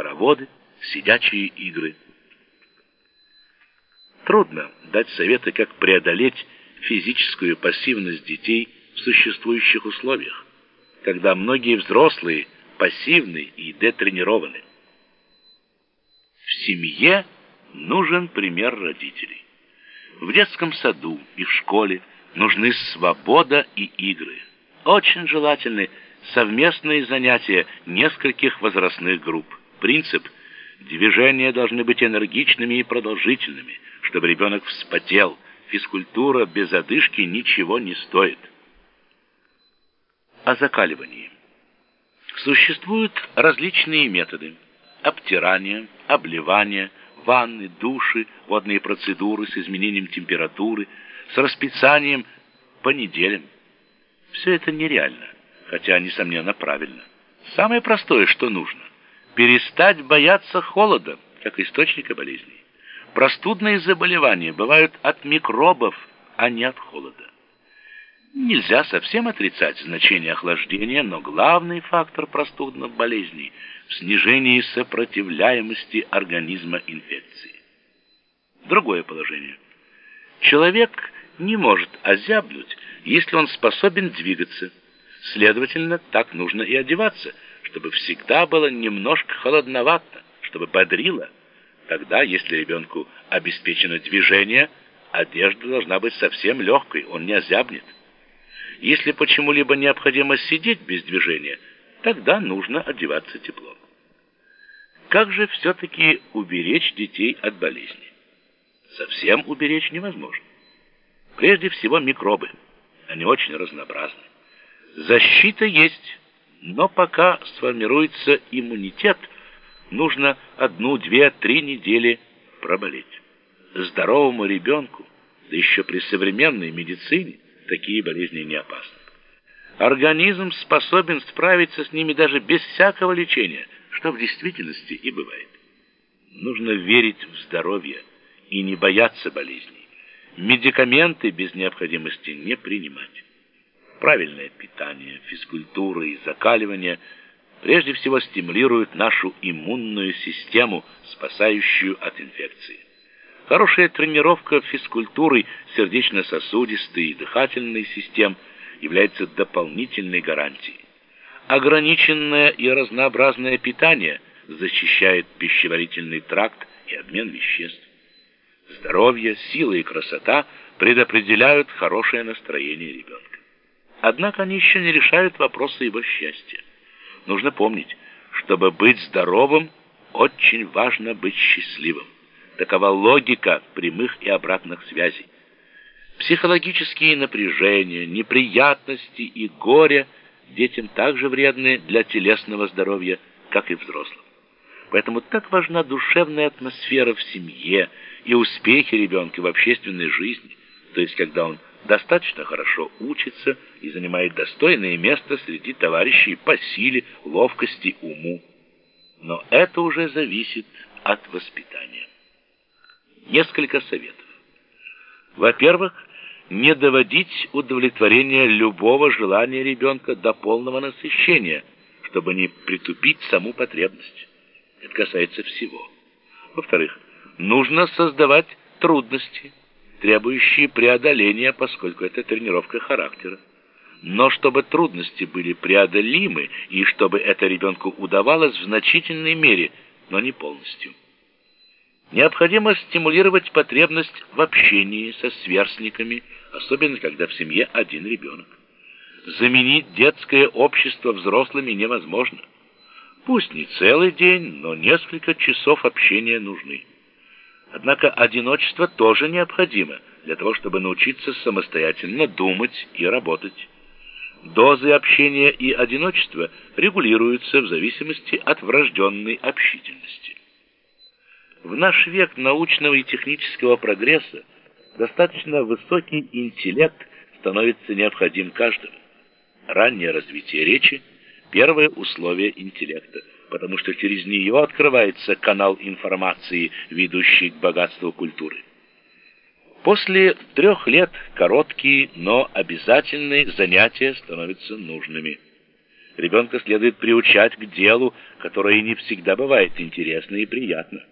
хороводы, сидячие игры. Трудно дать советы, как преодолеть физическую пассивность детей в существующих условиях, когда многие взрослые пассивны и детренированы. В семье нужен пример родителей. В детском саду и в школе нужны свобода и игры. Очень желательны совместные занятия нескольких возрастных групп. Принцип – движения должны быть энергичными и продолжительными, чтобы ребенок вспотел. Физкультура без одышки ничего не стоит. О закаливании. Существуют различные методы. Обтирание, обливание, ванны, души, водные процедуры с изменением температуры, с расписанием по неделям. Все это нереально, хотя, несомненно, правильно. Самое простое, что нужно – перестать бояться холода, как источника болезней. Простудные заболевания бывают от микробов, а не от холода. Нельзя совсем отрицать значение охлаждения, но главный фактор простудных болезней в снижении сопротивляемости организма инфекции. Другое положение. Человек не может озябнуть, если он способен двигаться. Следовательно, так нужно и одеваться, чтобы всегда было немножко холодновато, чтобы бодрило. Тогда, если ребенку обеспечено движение, одежда должна быть совсем легкой, он не озябнет. Если почему-либо необходимо сидеть без движения, тогда нужно одеваться тепло. Как же все-таки уберечь детей от болезни? Совсем уберечь невозможно. Прежде всего микробы. Они очень разнообразны. Защита есть, но пока сформируется иммунитет, нужно одну, две, три недели проболеть. Здоровому ребенку, да еще при современной медицине, такие болезни не опасны. Организм способен справиться с ними даже без всякого лечения, что в действительности и бывает. Нужно верить в здоровье и не бояться болезней. Медикаменты без необходимости не принимать. Правильное питание, физкультура и закаливание прежде всего стимулируют нашу иммунную систему, спасающую от инфекции. Хорошая тренировка физкультурой сердечно-сосудистой и дыхательной систем является дополнительной гарантией. Ограниченное и разнообразное питание защищает пищеварительный тракт и обмен веществ. Здоровье, сила и красота предопределяют хорошее настроение ребенка. Однако они еще не решают вопросы его счастья. Нужно помнить, чтобы быть здоровым, очень важно быть счастливым. Такова логика прямых и обратных связей. Психологические напряжения, неприятности и горе детям также вредны для телесного здоровья, как и взрослым. Поэтому так важна душевная атмосфера в семье и успехи ребенка в общественной жизни, то есть когда он достаточно хорошо учится и занимает достойное место среди товарищей по силе, ловкости, уму. Но это уже зависит от воспитания несколько советов. Во-первых, не доводить удовлетворение любого желания ребенка до полного насыщения, чтобы не притупить саму потребность. Это касается всего. Во-вторых, нужно создавать трудности, требующие преодоления, поскольку это тренировка характера. Но чтобы трудности были преодолимы и чтобы это ребенку удавалось в значительной мере, но не полностью. Необходимо стимулировать потребность в общении со сверстниками, особенно когда в семье один ребенок. Заменить детское общество взрослыми невозможно. Пусть не целый день, но несколько часов общения нужны. Однако одиночество тоже необходимо для того, чтобы научиться самостоятельно думать и работать. Дозы общения и одиночества регулируются в зависимости от врожденной общительности. В наш век научного и технического прогресса достаточно высокий интеллект становится необходим каждому. Раннее развитие речи – первое условие интеллекта, потому что через нее открывается канал информации, ведущий к богатству культуры. После трех лет короткие, но обязательные занятия становятся нужными. Ребенка следует приучать к делу, которое не всегда бывает интересно и приятно.